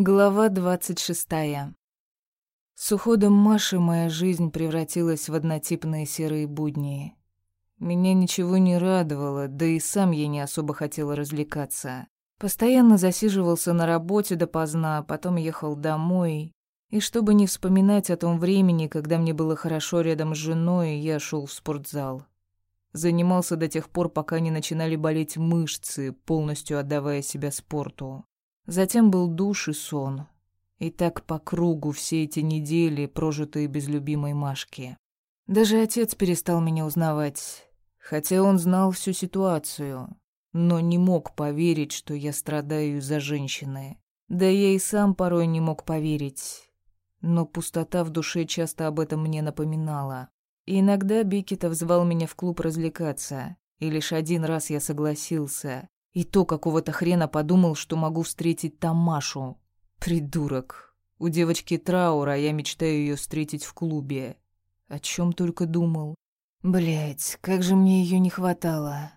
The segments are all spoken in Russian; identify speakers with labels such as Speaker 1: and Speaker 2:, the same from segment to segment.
Speaker 1: Глава двадцать шестая. С уходом Маши моя жизнь превратилась в однотипные серые будни. Меня ничего не радовало, да и сам я не особо хотел развлекаться. Постоянно засиживался на работе допоздна, потом ехал домой. И чтобы не вспоминать о том времени, когда мне было хорошо рядом с женой, я шел в спортзал. Занимался до тех пор, пока не начинали болеть мышцы, полностью отдавая себя спорту. Затем был душ и сон. И так по кругу все эти недели, прожитые без любимой Машки. Даже отец перестал меня узнавать, хотя он знал всю ситуацию, но не мог поверить, что я страдаю из-за женщины. Да я и сам порой не мог поверить. Но пустота в душе часто об этом мне напоминала. И иногда Бикетов звал меня в клуб развлекаться, и лишь один раз я согласился, и то какого-то хрена подумал, что могу встретить там Машу. Придурок. У девочки траур, а я мечтаю ее встретить в клубе. О чем только думал. Блять, как же мне ее не хватало.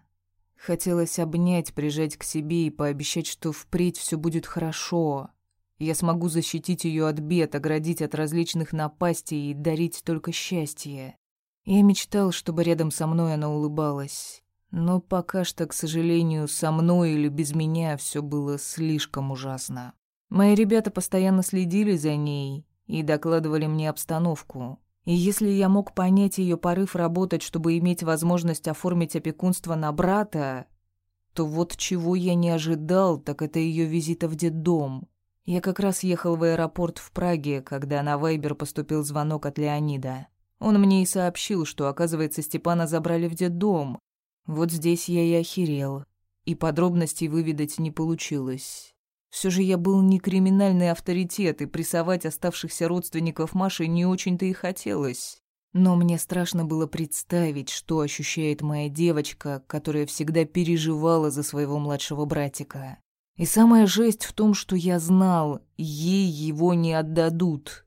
Speaker 1: Хотелось обнять, прижать к себе и пообещать, что впредь все будет хорошо. Я смогу защитить ее от бед, оградить от различных напастей и дарить только счастье. Я мечтал, чтобы рядом со мной она улыбалась. Но пока что, к сожалению, со мной или без меня все было слишком ужасно. Мои ребята постоянно следили за ней и докладывали мне обстановку. И если я мог понять ее порыв работать, чтобы иметь возможность оформить опекунство на брата, то вот чего я не ожидал, так это ее визита в детдом. Я как раз ехал в аэропорт в Праге, когда на Вайбер поступил звонок от Леонида. Он мне и сообщил, что, оказывается, Степана забрали в детдом, вот здесь я и охерел, и подробностей выведать не получилось. Все же я был не криминальный авторитет, и прессовать оставшихся родственников Маши не очень-то и хотелось. Но мне страшно было представить, что ощущает моя девочка, которая всегда переживала за своего младшего братика. И самая жесть в том, что я знал, ей его не отдадут.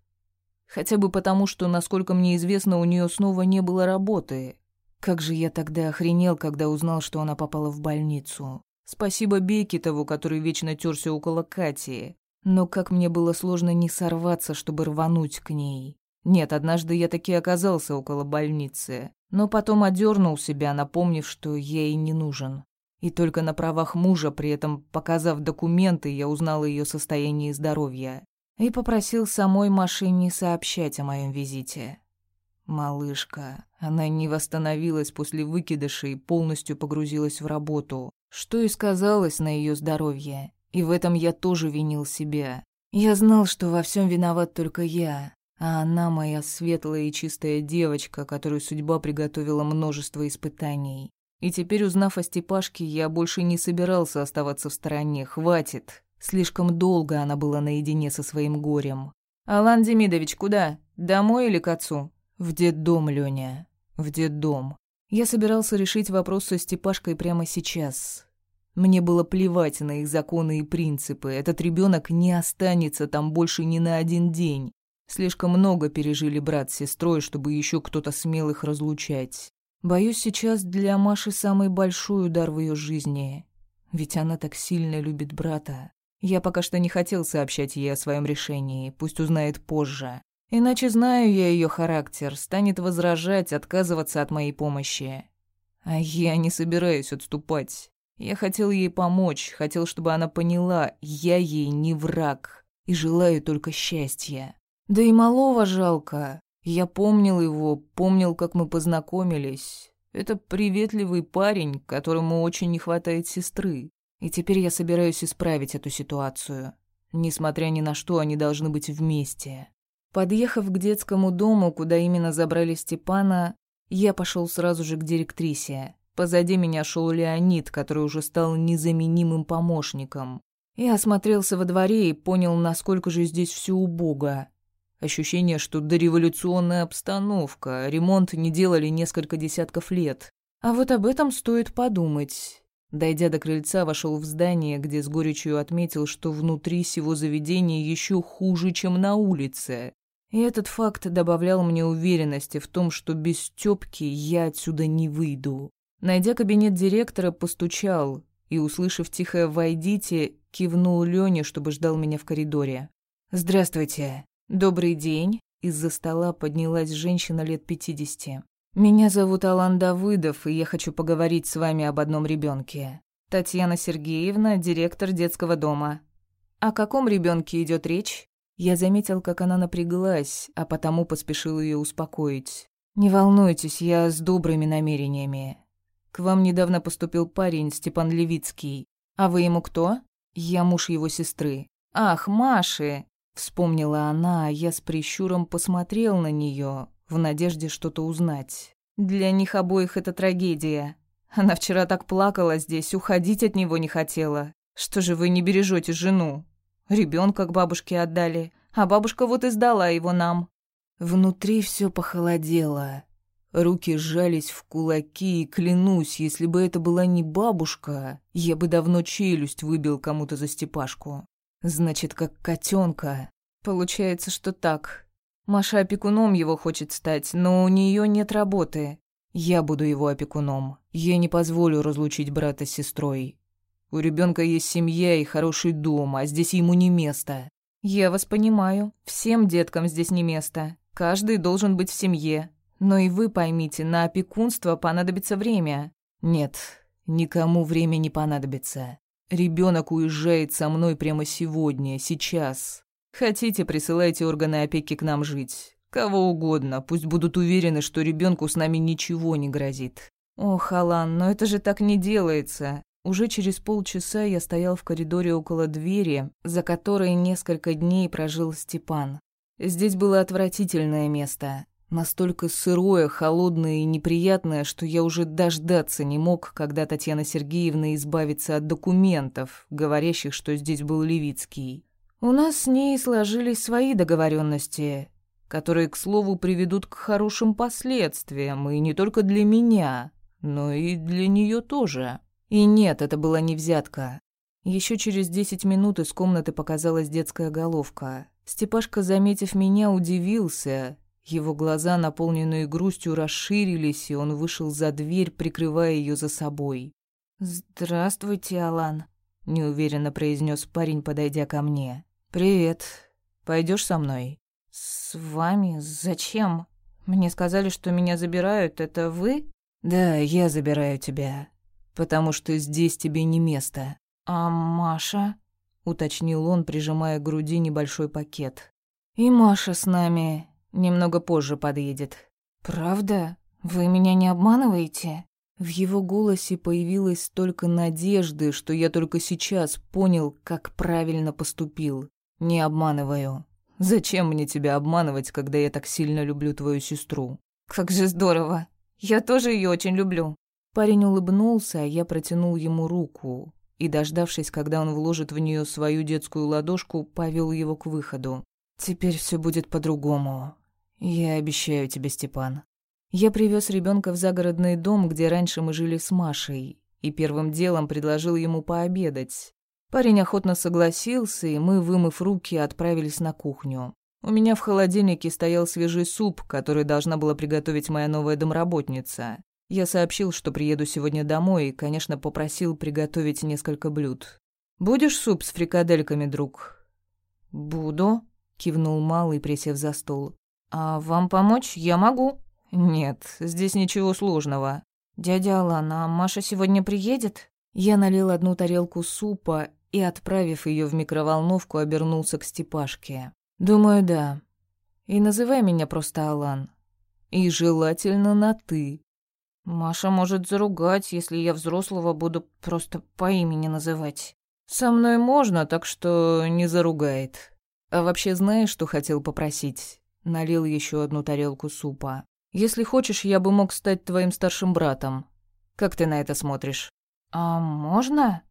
Speaker 1: Хотя бы потому, что, насколько мне известно, у нее снова не было работы. Как же я тогда охренел, когда узнал, что она попала в больницу. Спасибо Бекетову, который вечно терся около Кати. Но как мне было сложно не сорваться, чтобы рвануть к ней. Нет, однажды я таки оказался около больницы, но потом одернул себя, напомнив, что ей не нужен. И только на правах мужа, при этом показав документы, я узнал ее состоянии здоровья и попросил самой машине сообщать о моем визите. Малышка. Она не восстановилась после выкидыша и полностью погрузилась в работу, что и сказалось на ее здоровье. И в этом я тоже винил себя. Я знал, что во всем виноват только я, а она моя светлая и чистая девочка, которой судьба приготовила множество испытаний. И теперь, узнав о Степашке, я больше не собирался оставаться в стороне. Хватит. Слишком долго она была наедине со своим горем. «Алан Демидович, куда? Домой или к отцу?» В детдом, Лёня. В детдом. Я собирался решить вопрос со Степашкой прямо сейчас. Мне было плевать на их законы и принципы. Этот ребенок не останется там больше ни на один день. Слишком много пережили брат с сестрой, чтобы еще кто-то смел их разлучать. Боюсь, сейчас для Маши самый большой удар в ее жизни. Ведь она так сильно любит брата. Я пока что не хотел сообщать ей о своем решении, пусть узнает позже. Иначе знаю я ее характер, станет возражать, отказываться от моей помощи. А я не собираюсь отступать. Я хотел ей помочь, хотел, чтобы она поняла, я ей не враг и желаю только счастья. Да и малого жалко. Я помнил его, помнил, как мы познакомились. Это приветливый парень, которому очень не хватает сестры. И теперь я собираюсь исправить эту ситуацию. Несмотря ни на что, они должны быть вместе. Подъехав к детскому дому, куда именно забрали Степана, я пошел сразу же к директрисе. Позади меня шел Леонид, который уже стал незаменимым помощником. Я осмотрелся во дворе и понял, насколько же здесь все убого. Ощущение, что дореволюционная обстановка, ремонт не делали несколько десятков лет. А вот об этом стоит подумать. Дойдя до крыльца, вошел в здание, где с горечью отметил, что внутри сего заведения еще хуже, чем на улице. И этот факт добавлял мне уверенности в том, что без Стёпки я отсюда не выйду. Найдя кабинет директора, постучал и, услышав тихое «войдите», кивнул Лёне, чтобы ждал меня в коридоре. «Здравствуйте. Добрый день». Из-за стола поднялась женщина лет пятидесяти. «Меня зовут Алан Давыдов, и я хочу поговорить с вами об одном ребенке. Татьяна Сергеевна, директор детского дома. О каком ребенке идет речь?» Я заметил, как она напряглась, а потому поспешил ее успокоить. «Не волнуйтесь, я с добрыми намерениями. К вам недавно поступил парень, Степан Левицкий. А вы ему кто?» «Я муж его сестры». «Ах, Маши!» Вспомнила она, а я с прищуром посмотрел на нее в надежде что-то узнать. «Для них обоих это трагедия. Она вчера так плакала здесь, уходить от него не хотела. Что же вы не бережете жену? Ребенка к бабушке отдали, а бабушка вот и сдала его нам». Внутри все похолодело. Руки сжались в кулаки, и клянусь, если бы это была не бабушка, я бы давно челюсть выбил кому-то за степашку. Значит, как котенка. Получается, что так. Маша опекуном его хочет стать, но у нее нет работы. Я буду его опекуном. Я не позволю разлучить брата с сестрой. У ребенка есть семья и хороший дом, а здесь ему не место. Я вас понимаю. Всем деткам здесь не место. Каждый должен быть в семье. Но и вы поймите, на опекунство понадобится время. Нет, никому время не понадобится. Ребенок уезжает со мной прямо сегодня, сейчас. Хотите, присылайте органы опеки к нам жить. Кого угодно, пусть будут уверены, что ребенку с нами ничего не грозит. Ох, Алан, но это же так не делается. Уже через полчаса я стоял в коридоре около двери, за которой несколько дней прожил Степан. Здесь было отвратительное место. Настолько сырое, холодное и неприятное, что я уже дождаться не мог, когда Татьяна Сергеевна избавится от документов, говорящих, что здесь был Левицкий. У нас с ней сложились свои договоренности, которые, к слову, приведут к хорошим последствиям, и не только для меня, но и для нее тоже. И нет, это была не взятка. Еще через десять минут из комнаты показалась детская головка. Степашка, заметив меня, удивился. Его глаза, наполненные грустью, расширились, и он вышел за дверь, прикрывая ее за собой. «Здравствуйте, Алан», — неуверенно произнес парень, подойдя ко мне. «Привет. Пойдешь со мной?» «С вами? Зачем? Мне сказали, что меня забирают. Это вы?» «Да, я забираю тебя потому что здесь тебе не место». «А Маша?» — уточнил он, прижимая к груди небольшой пакет. «И Маша с нами немного позже подъедет». «Правда? Вы меня не обманываете?» В его голосе появилось столько надежды, что я только сейчас понял, как правильно поступил. «Не обманываю. Зачем мне тебя обманывать, когда я так сильно люблю твою сестру?» «Как же здорово. Я тоже ее очень люблю. Парень улыбнулся, а я протянул ему руку и, дождавшись, когда он вложит в нее свою детскую ладошку, повел его к выходу. «Теперь все будет по-другому. Я обещаю тебе, Степан». Я привез ребенка в загородный дом, где раньше мы жили с Машей, и первым делом предложил ему пообедать. Парень охотно согласился, и мы, вымыв руки, отправились на кухню. У меня в холодильнике стоял свежий суп, который должна была приготовить моя новая домработница. Я сообщил, что приеду сегодня домой, и, конечно, попросил приготовить несколько блюд. «Будешь суп с фрикадельками, друг?» «Буду», — кивнул Малый, присев за стол. «А вам помочь я могу?» «Нет, здесь ничего сложного». «Дядя Алан, а Маша сегодня приедет?» Я налил одну тарелку супа и, отправив ее в микроволновку, обернулся к Степашке. «Думаю, да. И называй меня просто Алан. И желательно на «ты». Маша может заругать, если я взрослого буду просто по имени называть. Со мной можно, так что не заругает. А вообще знаешь, что хотел попросить? Налил еще одну тарелку супа. Если хочешь, я бы мог стать твоим старшим братом. Как ты на это смотришь? А можно?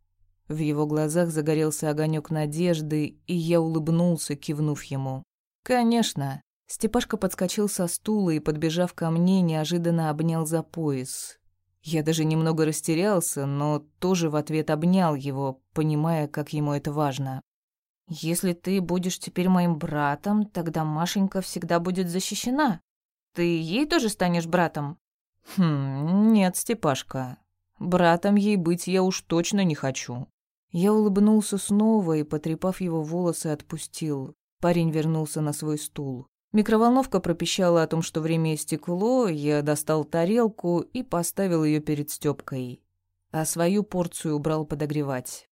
Speaker 1: В его глазах загорелся огонек надежды, и я улыбнулся, кивнув ему. Конечно. Степашка подскочил со стула и, подбежав ко мне, неожиданно обнял за пояс. Я даже немного растерялся, но тоже в ответ обнял его, понимая, как ему это важно. «Если ты будешь теперь моим братом, тогда Машенька всегда будет защищена. Ты ей тоже станешь братом?» «Хм, нет, Степашка. Братом ей быть я уж точно не хочу. Я улыбнулся снова и, потрепав его волосы, отпустил. Парень вернулся на свой стул. Микроволновка пропищала о том, что время истекло, я достал тарелку и поставил ее перед Стёпкой, а свою порцию убрал подогревать.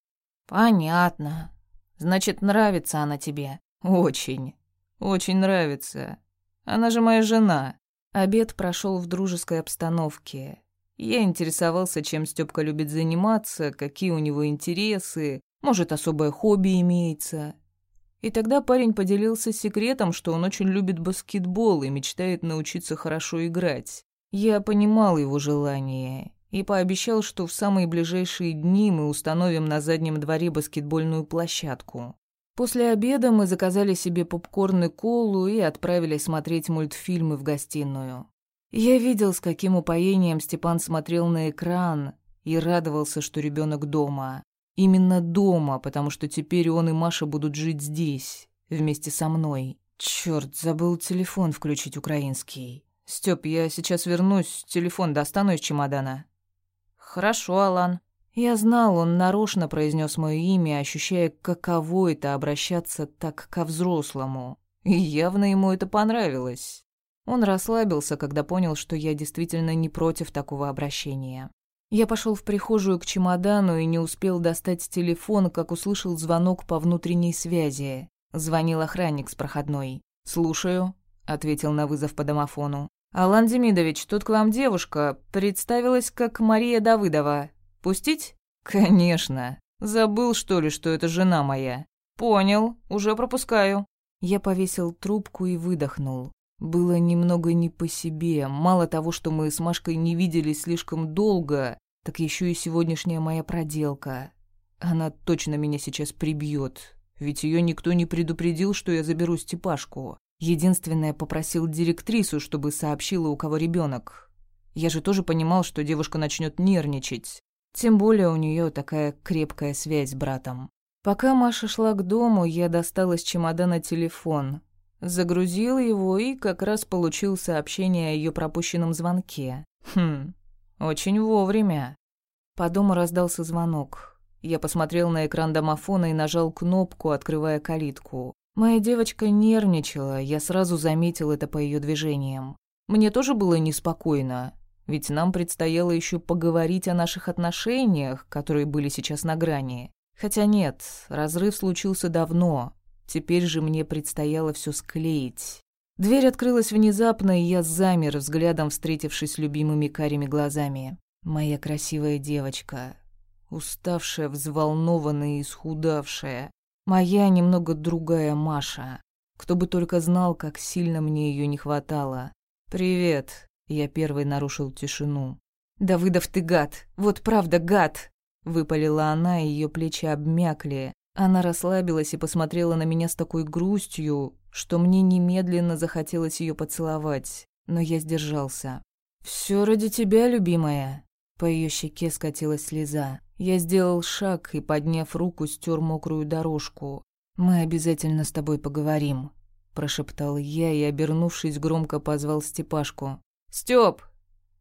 Speaker 1: «Понятно. Значит, нравится она тебе?» «Очень. Очень нравится. Она же моя жена». Обед прошел в дружеской обстановке. Я интересовался, чем Стёпка любит заниматься, какие у него интересы, может, особое хобби имеется. И тогда парень поделился секретом, что он очень любит баскетбол и мечтает научиться хорошо играть. Я понимал его желание и пообещал, что в самые ближайшие дни мы установим на заднем дворе баскетбольную площадку. После обеда мы заказали себе попкорн и колу и отправились смотреть мультфильмы в гостиную. Я видел, с каким упоением Степан смотрел на экран и радовался, что ребенок дома. Именно дома, потому что теперь он и Маша будут жить здесь, вместе со мной. Черт, забыл телефон включить украинский. Степ, я сейчас вернусь, телефон достану из чемодана. Хорошо, Алан. Я знал, он нарочно произнес мое имя, ощущая, каково это обращаться так ко взрослому. И явно ему это понравилось. Он расслабился, когда понял, что я действительно не против такого обращения. Я пошел в прихожую к чемодану и не успел достать телефон, как услышал звонок по внутренней связи. Звонил охранник с проходной. «Слушаю», — ответил на вызов по домофону. «Алан Демидович, тут к вам девушка. Представилась как Мария Давыдова. Пустить?» «Конечно. Забыл, что ли, что это жена моя?» «Понял. Уже пропускаю». Я повесил трубку и выдохнул. Было немного не по себе. Мало того, что мы с Машкой не виделись слишком долго, так еще и сегодняшняя моя проделка. Она точно меня сейчас прибьет. Ведь ее никто не предупредил, что я заберу Степашку. Единственное, попросил директрису, чтобы сообщила, у кого ребенок. Я же тоже понимал, что девушка начнет нервничать. Тем более у нее такая крепкая связь с братом. Пока Маша шла к дому, я достал из чемодана телефон. Загрузил его и как раз получил сообщение о ее пропущенном звонке. Хм, очень вовремя. По дому раздался звонок. Я посмотрел на экран домофона и нажал кнопку, открывая калитку. Моя девочка нервничала, я сразу заметил это по ее движениям. Мне тоже было неспокойно, ведь нам предстояло еще поговорить о наших отношениях, которые были сейчас на грани. Хотя нет, разрыв случился давно, Теперь же мне предстояло все склеить. Дверь открылась внезапно, и я замер, взглядом встретившись с любимыми карими глазами. Моя красивая девочка. Уставшая, взволнованная и исхудавшая. Моя немного другая Маша. Кто бы только знал, как сильно мне ее не хватало. «Привет», — я первый нарушил тишину. «Давыдов, ты гад! Вот правда гад!» Выпалила она, и ее плечи обмякли. Она расслабилась и посмотрела на меня с такой грустью, что мне немедленно захотелось ее поцеловать, но я сдержался. Все ради тебя, любимая». По ее щеке скатилась слеза. Я сделал шаг и, подняв руку, стер мокрую дорожку. «Мы обязательно с тобой поговорим», — прошептал я и, обернувшись, громко позвал Степашку. «Стёп!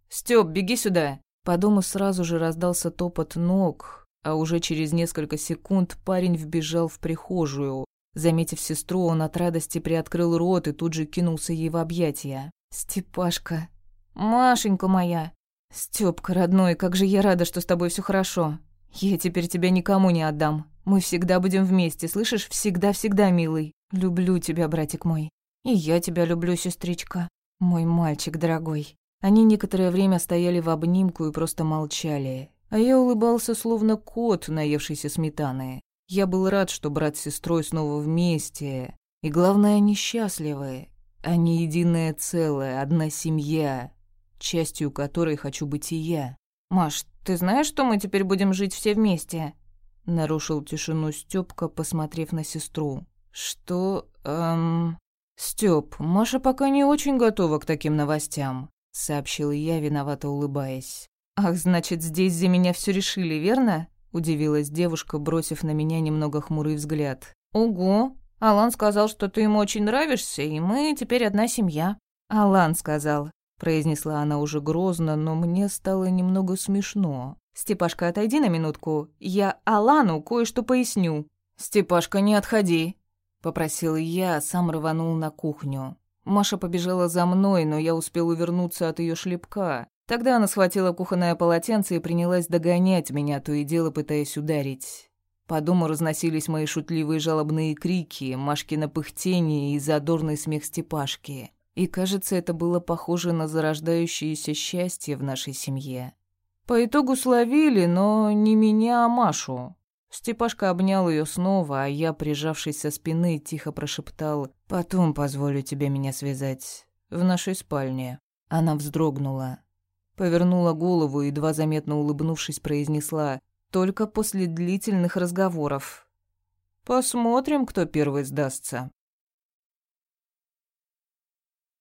Speaker 1: Стёп, беги сюда!» По дому сразу же раздался топот ног, а уже через несколько секунд парень вбежал в прихожую. Заметив сестру, он от радости приоткрыл рот и тут же кинулся ей в объятия. «Степашка! Машенька моя! Стёпка, родной, как же я рада, что с тобой все хорошо. Я теперь тебя никому не отдам. Мы всегда будем вместе, слышишь? Всегда-всегда, милый. Люблю тебя, братик мой. И я тебя люблю, сестричка. Мой мальчик дорогой». Они некоторое время стояли в обнимку и просто молчали. А я улыбался, словно кот, наевшийся сметаны. Я был рад, что брат с сестрой снова вместе. И главное, они счастливы. Они единое целое, одна семья, частью которой хочу быть и я. «Маш, ты знаешь, что мы теперь будем жить все вместе?» Нарушил тишину Стёпка, посмотрев на сестру. «Что... эм...» «Стёп, Маша пока не очень готова к таким новостям», — сообщил я, виновато улыбаясь. «Ах, значит, здесь за меня все решили, верно?» — удивилась девушка, бросив на меня немного хмурый взгляд. «Ого! Алан сказал, что ты ему очень нравишься, и мы теперь одна семья». «Алан сказал», — произнесла она уже грозно, но мне стало немного смешно. «Степашка, отойди на минутку. Я Алану кое-что поясню». «Степашка, не отходи», — попросил я, сам рванул на кухню. Маша побежала за мной, но я успел увернуться от ее шлепка. Тогда она схватила кухонное полотенце и принялась догонять меня, то и дело пытаясь ударить. По дому разносились мои шутливые жалобные крики, Машкино пыхтение и задорный смех Степашки. И, кажется, это было похоже на зарождающееся счастье в нашей семье. По итогу словили, но не меня, а Машу. Степашка обнял ее снова, а я, прижавшись со спины, тихо прошептал «Потом позволю тебе меня связать. В нашей спальне». Она вздрогнула. Повернула голову и, едва заметно улыбнувшись, произнесла «Только после длительных разговоров». «Посмотрим, кто первый сдастся».